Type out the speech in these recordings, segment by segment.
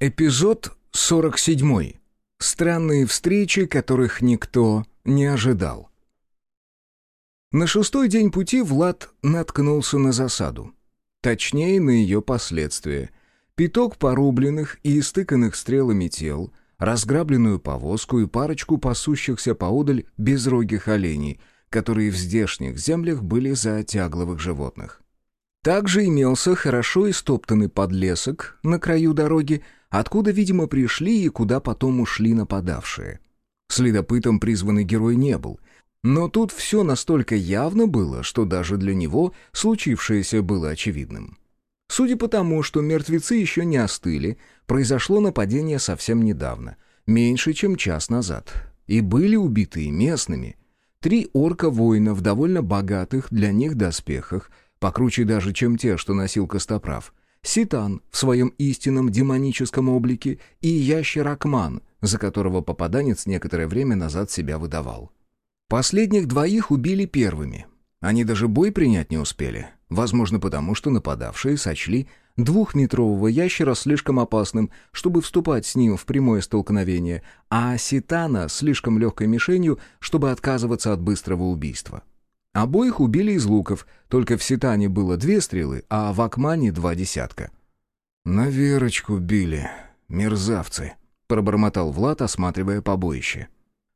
Эпизод 47. Странные встречи, которых никто не ожидал. На шестой день пути Влад наткнулся на засаду. Точнее, на ее последствия. Пяток порубленных и истыканных стрелами тел, разграбленную повозку и парочку пасущихся поодаль безрогих оленей, которые в здешних землях были за тягловых животных. Также имелся хорошо истоптанный подлесок на краю дороги, откуда, видимо, пришли и куда потом ушли нападавшие. Следопытом призванный герой не был, но тут все настолько явно было, что даже для него случившееся было очевидным. Судя по тому, что мертвецы еще не остыли, произошло нападение совсем недавно, меньше, чем час назад, и были убитые местными. Три орка-воина в довольно богатых для них доспехах — покруче даже, чем те, что носил Костоправ. Ситан в своем истинном демоническом облике и ящер Акман, за которого попаданец некоторое время назад себя выдавал. Последних двоих убили первыми. Они даже бой принять не успели. Возможно, потому что нападавшие сочли двухметрового ящера слишком опасным, чтобы вступать с ним в прямое столкновение, а Ситана слишком легкой мишенью, чтобы отказываться от быстрого убийства. Обоих убили из луков, только в Ситане было две стрелы, а в Акмане два десятка. «На Верочку били, мерзавцы», — пробормотал Влад, осматривая побоище.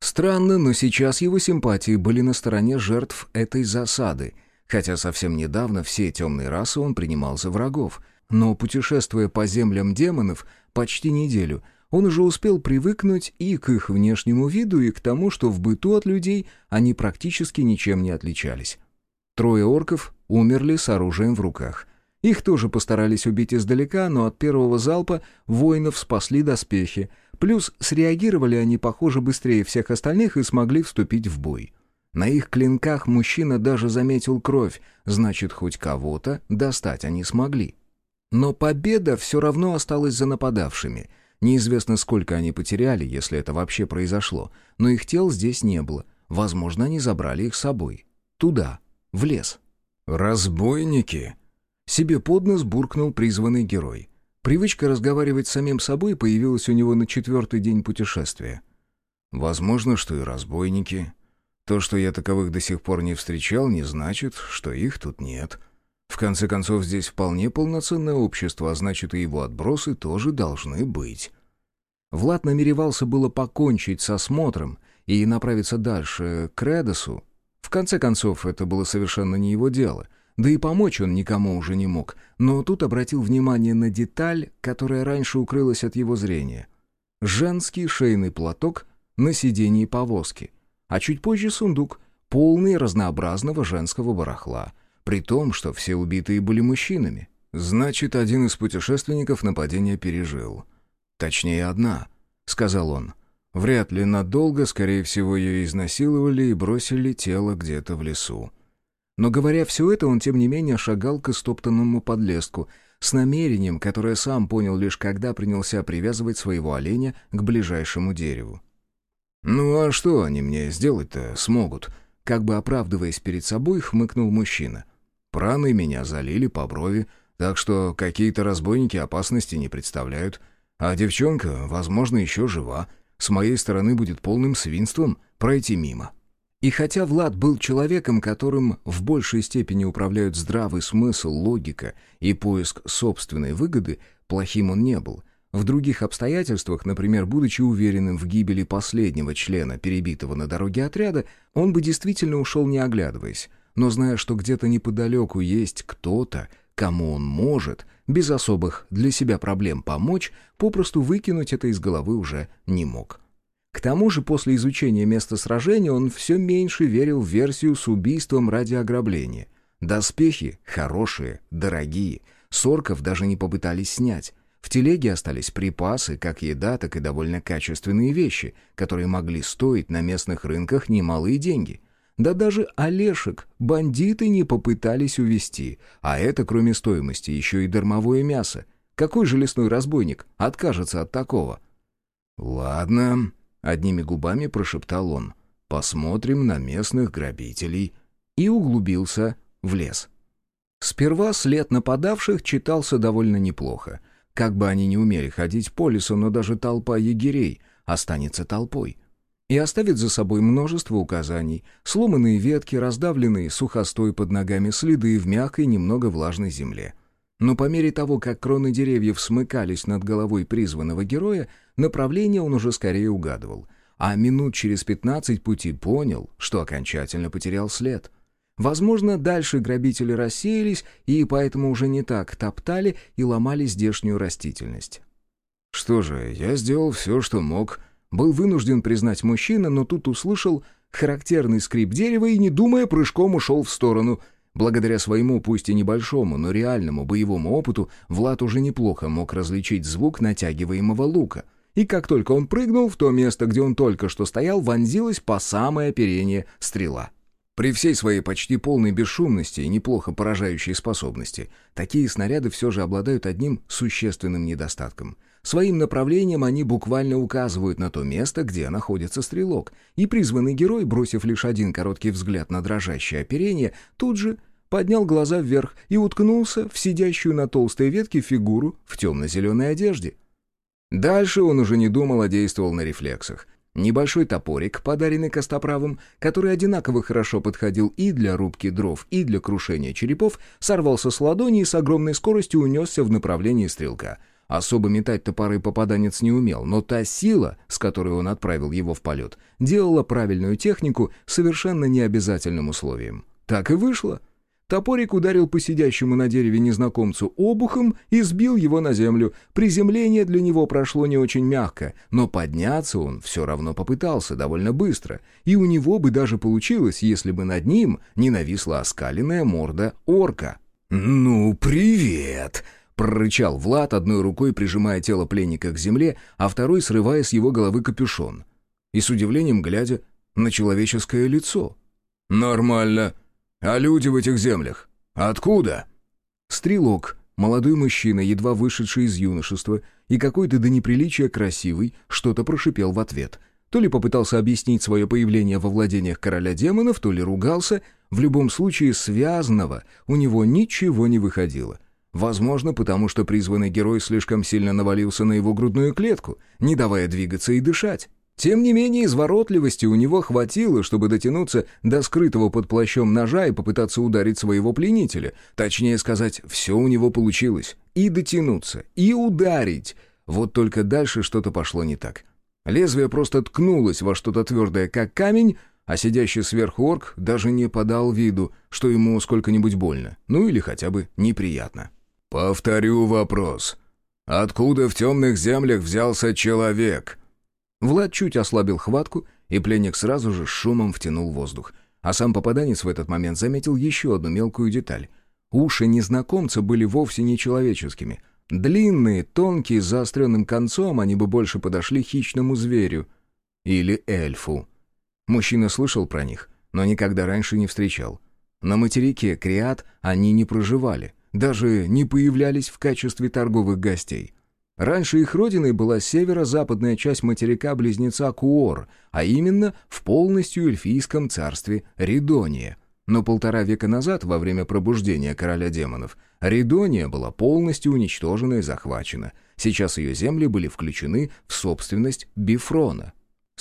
Странно, но сейчас его симпатии были на стороне жертв этой засады, хотя совсем недавно все темные расы он принимал за врагов. Но, путешествуя по землям демонов почти неделю, он уже успел привыкнуть и к их внешнему виду, и к тому, что в быту от людей они практически ничем не отличались. Трое орков умерли с оружием в руках. Их тоже постарались убить издалека, но от первого залпа воинов спасли доспехи, плюс среагировали они, похоже, быстрее всех остальных и смогли вступить в бой. На их клинках мужчина даже заметил кровь, значит, хоть кого-то достать они смогли. Но победа все равно осталась за нападавшими — Неизвестно, сколько они потеряли, если это вообще произошло, но их тел здесь не было. Возможно, они забрали их с собой. Туда, в лес. «Разбойники!» Себе под нос буркнул призванный герой. Привычка разговаривать с самим собой появилась у него на четвертый день путешествия. «Возможно, что и разбойники. То, что я таковых до сих пор не встречал, не значит, что их тут нет». В конце концов, здесь вполне полноценное общество, а значит, и его отбросы тоже должны быть. Влад намеревался было покончить со осмотром и направиться дальше, к Редосу. В конце концов, это было совершенно не его дело. Да и помочь он никому уже не мог. Но тут обратил внимание на деталь, которая раньше укрылась от его зрения. Женский шейный платок на сидении повозки. А чуть позже сундук, полный разнообразного женского барахла — при том, что все убитые были мужчинами. Значит, один из путешественников нападение пережил. Точнее, одна, сказал он. Вряд ли надолго, скорее всего, ее изнасиловали и бросили тело где-то в лесу. Но говоря все это, он тем не менее шагал к истоптанному подлеску, с намерением, которое сам понял лишь когда принялся привязывать своего оленя к ближайшему дереву. «Ну а что они мне сделать-то смогут?» Как бы оправдываясь перед собой, хмыкнул мужчина. Праны меня залили по брови, так что какие-то разбойники опасности не представляют. А девчонка, возможно, еще жива. С моей стороны будет полным свинством пройти мимо. И хотя Влад был человеком, которым в большей степени управляют здравый смысл, логика и поиск собственной выгоды, плохим он не был. В других обстоятельствах, например, будучи уверенным в гибели последнего члена перебитого на дороге отряда, он бы действительно ушел не оглядываясь но зная, что где-то неподалеку есть кто-то, кому он может, без особых для себя проблем помочь, попросту выкинуть это из головы уже не мог. К тому же после изучения места сражения он все меньше верил в версию с убийством ради ограбления. Доспехи хорошие, дорогие, сорков даже не попытались снять. В телеге остались припасы, как еда, так и довольно качественные вещи, которые могли стоить на местных рынках немалые деньги — да даже Олешек бандиты не попытались увести, а это, кроме стоимости, еще и дармовое мясо. Какой же лесной разбойник откажется от такого? «Ладно», — одними губами прошептал он, — «посмотрим на местных грабителей». И углубился в лес. Сперва след нападавших читался довольно неплохо. Как бы они ни умели ходить по лесу, но даже толпа егерей останется толпой. И оставит за собой множество указаний, сломанные ветки, раздавленные сухостой под ногами, следы в мягкой, немного влажной земле. Но по мере того, как кроны деревьев смыкались над головой призванного героя, направление он уже скорее угадывал. А минут через пятнадцать пути понял, что окончательно потерял след — Возможно, дальше грабители рассеялись и поэтому уже не так топтали и ломали здешнюю растительность. «Что же, я сделал все, что мог», — был вынужден признать мужчина, но тут услышал характерный скрип дерева и, не думая, прыжком ушел в сторону. Благодаря своему, пусть и небольшому, но реальному боевому опыту, Влад уже неплохо мог различить звук натягиваемого лука. И как только он прыгнул, в то место, где он только что стоял, вонзилась по самое оперение стрела. При всей своей почти полной бесшумности и неплохо поражающей способности, такие снаряды все же обладают одним существенным недостатком. Своим направлением они буквально указывают на то место, где находится стрелок, и призванный герой, бросив лишь один короткий взгляд на дрожащее оперение, тут же поднял глаза вверх и уткнулся в сидящую на толстой ветке фигуру в темно-зеленой одежде. Дальше он уже не думал, а действовал на рефлексах. Небольшой топорик, подаренный Костоправом, который одинаково хорошо подходил и для рубки дров, и для крушения черепов, сорвался с ладони и с огромной скоростью унесся в направлении стрелка. Особо метать топоры попаданец не умел, но та сила, с которой он отправил его в полет, делала правильную технику совершенно необязательным условием. Так и вышло — Топорик ударил по сидящему на дереве незнакомцу обухом и сбил его на землю. Приземление для него прошло не очень мягко, но подняться он все равно попытался довольно быстро, и у него бы даже получилось, если бы над ним не нависла оскаленная морда орка. «Ну, привет!» — прорычал Влад, одной рукой прижимая тело пленника к земле, а второй срывая с его головы капюшон. И с удивлением глядя на человеческое лицо. «Нормально», «А люди в этих землях? Откуда?» Стрелок, молодой мужчина, едва вышедший из юношества, и какой-то до неприличия красивый, что-то прошипел в ответ. То ли попытался объяснить свое появление во владениях короля демонов, то ли ругался. В любом случае, связанного у него ничего не выходило. Возможно, потому что призванный герой слишком сильно навалился на его грудную клетку, не давая двигаться и дышать. Тем не менее, изворотливости у него хватило, чтобы дотянуться до скрытого под плащом ножа и попытаться ударить своего пленителя. Точнее сказать, все у него получилось. И дотянуться, и ударить. Вот только дальше что-то пошло не так. Лезвие просто ткнулось во что-то твердое, как камень, а сидящий сверху орк даже не подал виду, что ему сколько-нибудь больно, ну или хотя бы неприятно. «Повторю вопрос. Откуда в темных землях взялся человек?» Влад чуть ослабил хватку, и пленник сразу же шумом втянул воздух. А сам попаданец в этот момент заметил еще одну мелкую деталь. Уши незнакомца были вовсе не человеческими. Длинные, тонкие, с заостренным концом, они бы больше подошли хищному зверю. Или эльфу. Мужчина слышал про них, но никогда раньше не встречал. На материке Криат они не проживали, даже не появлялись в качестве торговых гостей. Раньше их родиной была северо-западная часть материка-близнеца Куор, а именно в полностью эльфийском царстве Ридония. Но полтора века назад, во время пробуждения короля демонов, Ридония была полностью уничтожена и захвачена. Сейчас ее земли были включены в собственность Бифрона.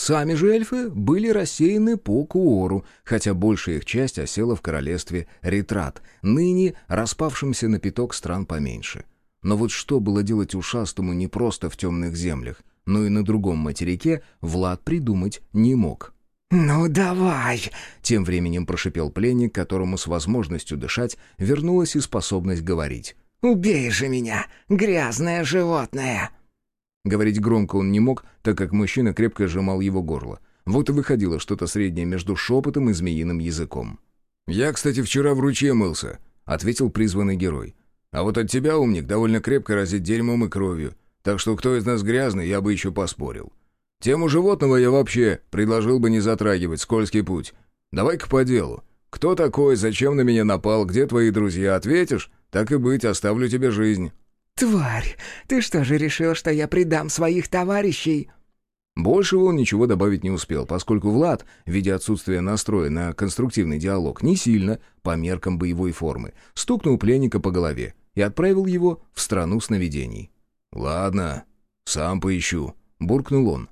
Сами же эльфы были рассеяны по Куору, хотя большая их часть осела в королевстве Ритрат, ныне распавшемся на пяток стран поменьше. Но вот что было делать ушастому не просто в темных землях, но и на другом материке Влад придумать не мог. «Ну давай!» — тем временем прошипел пленник, которому с возможностью дышать вернулась и способность говорить. «Убей же меня, грязное животное!» Говорить громко он не мог, так как мужчина крепко сжимал его горло. Вот и выходило что-то среднее между шепотом и змеиным языком. «Я, кстати, вчера в ручье мылся», — ответил призванный герой. А вот от тебя, умник, довольно крепко разит дерьмом и кровью. Так что кто из нас грязный, я бы еще поспорил. Тему животного я вообще предложил бы не затрагивать, скользкий путь. Давай-ка по делу. Кто такой, зачем на меня напал, где твои друзья, ответишь? Так и быть, оставлю тебе жизнь». «Тварь, ты что же решил, что я предам своих товарищей?» Большего он ничего добавить не успел, поскольку Влад, видя отсутствие настроя на конструктивный диалог, не сильно, по меркам боевой формы, стукнул пленника по голове и отправил его в страну сновидений. «Ладно, сам поищу», — буркнул он.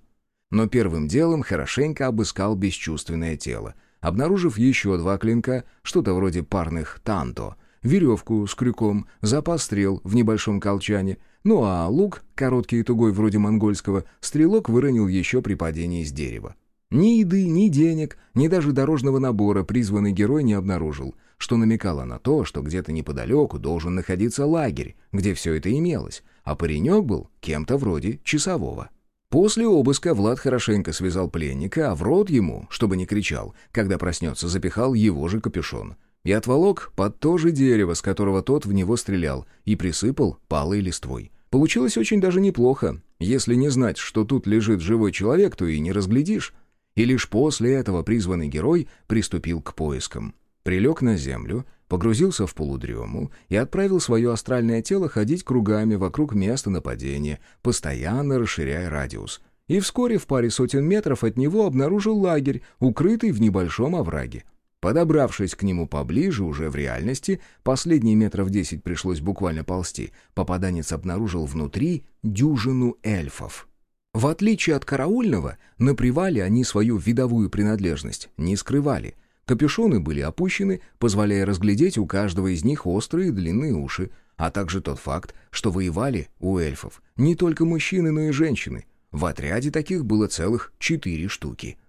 Но первым делом хорошенько обыскал бесчувственное тело, обнаружив еще два клинка, что-то вроде парных танто, веревку с крюком, запас стрел в небольшом колчане, ну а лук, короткий и тугой вроде монгольского, стрелок выронил еще при падении с дерева. Ни еды, ни денег, ни даже дорожного набора призванный герой не обнаружил, что намекало на то, что где-то неподалеку должен находиться лагерь, где все это имелось, а паренек был кем-то вроде часового. После обыска Влад хорошенько связал пленника, а в рот ему, чтобы не кричал, когда проснется, запихал его же капюшон. И отволок под то же дерево, с которого тот в него стрелял, и присыпал палой листвой. Получилось очень даже неплохо. Если не знать, что тут лежит живой человек, то и не разглядишь. И лишь после этого призванный герой приступил к поискам. Прилег на землю, погрузился в полудрему и отправил свое астральное тело ходить кругами вокруг места нападения, постоянно расширяя радиус. И вскоре в паре сотен метров от него обнаружил лагерь, укрытый в небольшом овраге. Подобравшись к нему поближе, уже в реальности, последние метров десять пришлось буквально ползти, попаданец обнаружил внутри дюжину эльфов. В отличие от караульного, на привале они свою видовую принадлежность не скрывали — Капюшоны были опущены, позволяя разглядеть у каждого из них острые длинные уши, а также тот факт, что воевали у эльфов не только мужчины, но и женщины. В отряде таких было целых четыре штуки.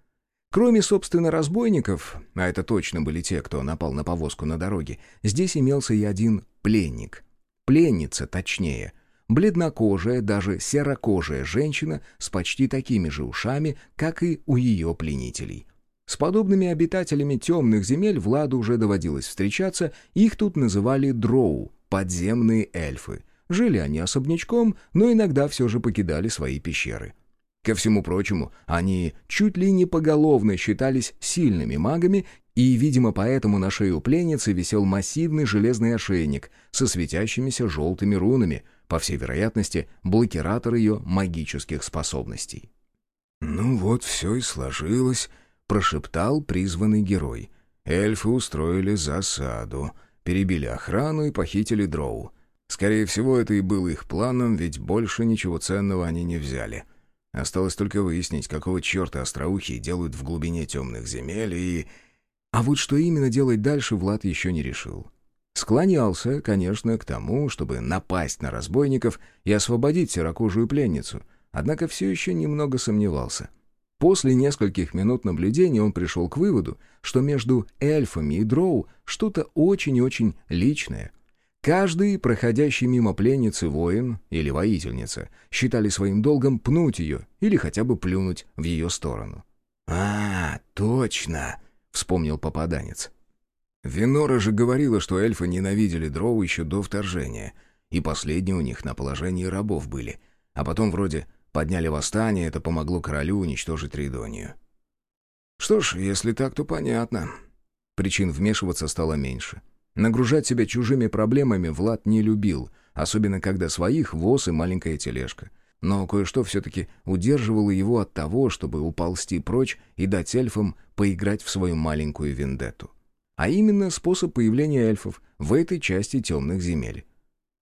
Кроме, собственно, разбойников, а это точно были те, кто напал на повозку на дороге, здесь имелся и один пленник. Пленница, точнее. Бледнокожая, даже серокожая женщина с почти такими же ушами, как и у ее пленителей. С подобными обитателями темных земель Владу уже доводилось встречаться, их тут называли дроу, подземные эльфы. Жили они особнячком, но иногда все же покидали свои пещеры. Ко всему прочему, они чуть ли не поголовно считались сильными магами, и, видимо, поэтому на шею пленницы висел массивный железный ошейник со светящимися желтыми рунами, по всей вероятности, блокиратор ее магических способностей. «Ну вот все и сложилось», прошептал призванный герой. Эльфы устроили засаду, перебили охрану и похитили дроу. Скорее всего, это и было их планом, ведь больше ничего ценного они не взяли. Осталось только выяснить, какого черта остроухие делают в глубине темных земель и... А вот что именно делать дальше, Влад еще не решил. Склонялся, конечно, к тому, чтобы напасть на разбойников и освободить серокожую пленницу, однако все еще немного сомневался — После нескольких минут наблюдения он пришел к выводу, что между эльфами и дроу что-то очень-очень личное. Каждый, проходящий мимо пленницы воин или воительница, считали своим долгом пнуть ее или хотя бы плюнуть в ее сторону. «А, точно!» — вспомнил попаданец. Винора же говорила, что эльфы ненавидели дроу еще до вторжения, и последние у них на положении рабов были, а потом вроде Подняли восстание, это помогло королю уничтожить Ридонию. Что ж, если так, то понятно. Причин вмешиваться стало меньше. Нагружать себя чужими проблемами Влад не любил, особенно когда своих воз и маленькая тележка. Но кое-что все-таки удерживало его от того, чтобы уползти прочь и дать эльфам поиграть в свою маленькую вендетту. А именно способ появления эльфов в этой части темных земель.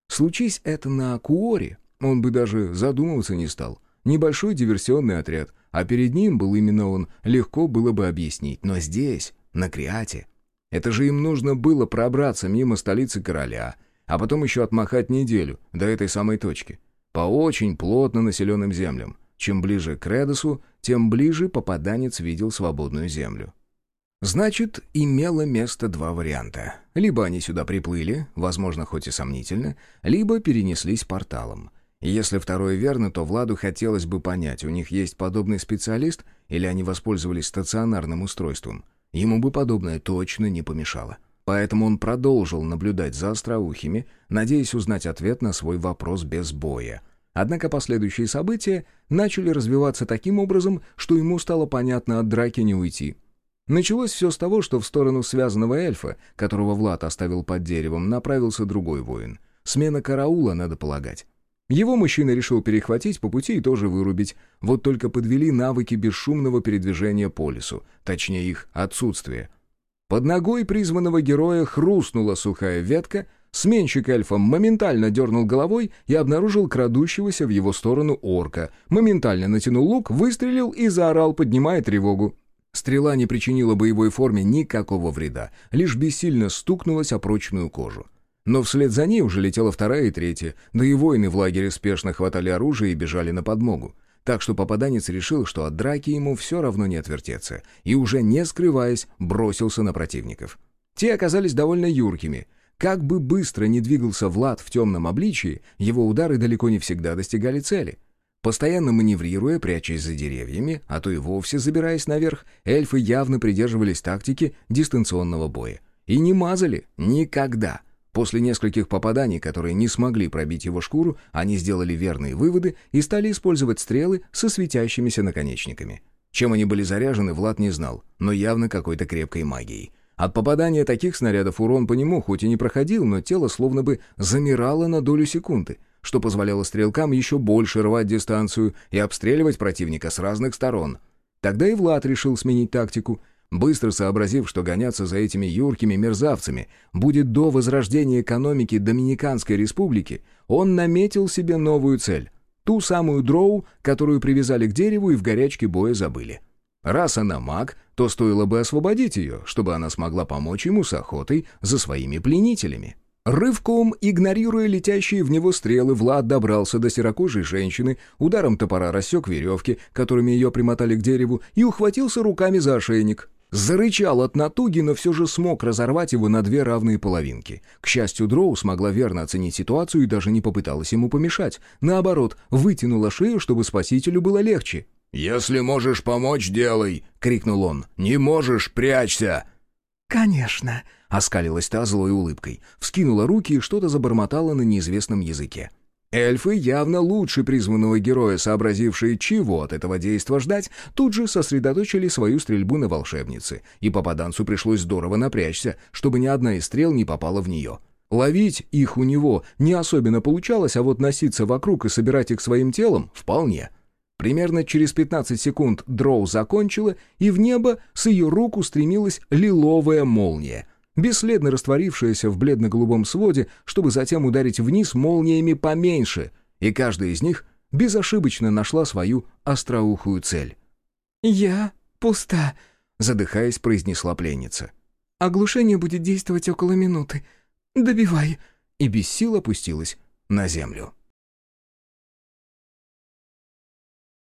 Случись это на Куоре, он бы даже задумываться не стал. Небольшой диверсионный отряд, а перед ним был именно он, легко было бы объяснить. Но здесь, на Криате, это же им нужно было пробраться мимо столицы короля, а потом еще отмахать неделю до этой самой точки. По очень плотно населенным землям. Чем ближе к Редосу, тем ближе попаданец видел свободную землю. Значит, имело место два варианта. Либо они сюда приплыли, возможно, хоть и сомнительно, либо перенеслись порталом. Если второе верно, то Владу хотелось бы понять, у них есть подобный специалист или они воспользовались стационарным устройством. Ему бы подобное точно не помешало. Поэтому он продолжил наблюдать за остроухими, надеясь узнать ответ на свой вопрос без боя. Однако последующие события начали развиваться таким образом, что ему стало понятно от драки не уйти. Началось все с того, что в сторону связанного эльфа, которого Влад оставил под деревом, направился другой воин. Смена караула, надо полагать. Его мужчина решил перехватить по пути и тоже вырубить, вот только подвели навыки бесшумного передвижения по лесу, точнее их отсутствие. Под ногой призванного героя хрустнула сухая ветка, Сменщик эльфа моментально дернул головой и обнаружил крадущегося в его сторону орка. Моментально натянул лук, выстрелил и заорал, поднимая тревогу. Стрела не причинила боевой форме никакого вреда, лишь бессильно стукнулась о прочную кожу. Но вслед за ней уже летела вторая и третья, да и воины в лагере спешно хватали оружие и бежали на подмогу. Так что попаданец решил, что от драки ему все равно не отвертеться, и уже не скрываясь, бросился на противников. Те оказались довольно юркими. Как бы быстро ни двигался Влад в темном обличии, его удары далеко не всегда достигали цели. Постоянно маневрируя, прячась за деревьями, а то и вовсе забираясь наверх, эльфы явно придерживались тактики дистанционного боя. И не мазали. Никогда. После нескольких попаданий, которые не смогли пробить его шкуру, они сделали верные выводы и стали использовать стрелы со светящимися наконечниками. Чем они были заряжены, Влад не знал, но явно какой-то крепкой магией. От попадания таких снарядов урон по нему хоть и не проходил, но тело словно бы замирало на долю секунды, что позволяло стрелкам еще больше рвать дистанцию и обстреливать противника с разных сторон. Тогда и Влад решил сменить тактику — Быстро сообразив, что гоняться за этими юркими мерзавцами будет до возрождения экономики Доминиканской республики, он наметил себе новую цель — ту самую дроу, которую привязали к дереву и в горячке боя забыли. Раз она маг, то стоило бы освободить ее, чтобы она смогла помочь ему с охотой за своими пленителями. Рывком, игнорируя летящие в него стрелы, Влад добрался до серокожей женщины, ударом топора рассек веревки, которыми ее примотали к дереву, и ухватился руками за ошейник. Зарычал от натуги, но все же смог разорвать его на две равные половинки. К счастью, Дроу смогла верно оценить ситуацию и даже не попыталась ему помешать. Наоборот, вытянула шею, чтобы спасителю было легче. «Если можешь помочь, делай!» — крикнул он. «Не можешь, прячься!» «Конечно!» — оскалилась та злой улыбкой. Вскинула руки и что-то забормотала на неизвестном языке. Эльфы, явно лучше призванного героя, сообразившие, чего от этого действа ждать, тут же сосредоточили свою стрельбу на волшебнице, и попаданцу пришлось здорово напрячься, чтобы ни одна из стрел не попала в нее. Ловить их у него не особенно получалось, а вот носиться вокруг и собирать их своим телом — вполне. Примерно через 15 секунд дроу закончила, и в небо с ее рук устремилась лиловая молния — бесследно растворившаяся в бледно-голубом своде, чтобы затем ударить вниз молниями поменьше, и каждая из них безошибочно нашла свою остроухую цель. «Я пуста», — задыхаясь, произнесла пленница. «Оглушение будет действовать около минуты. Добивай». И без сил опустилась на землю.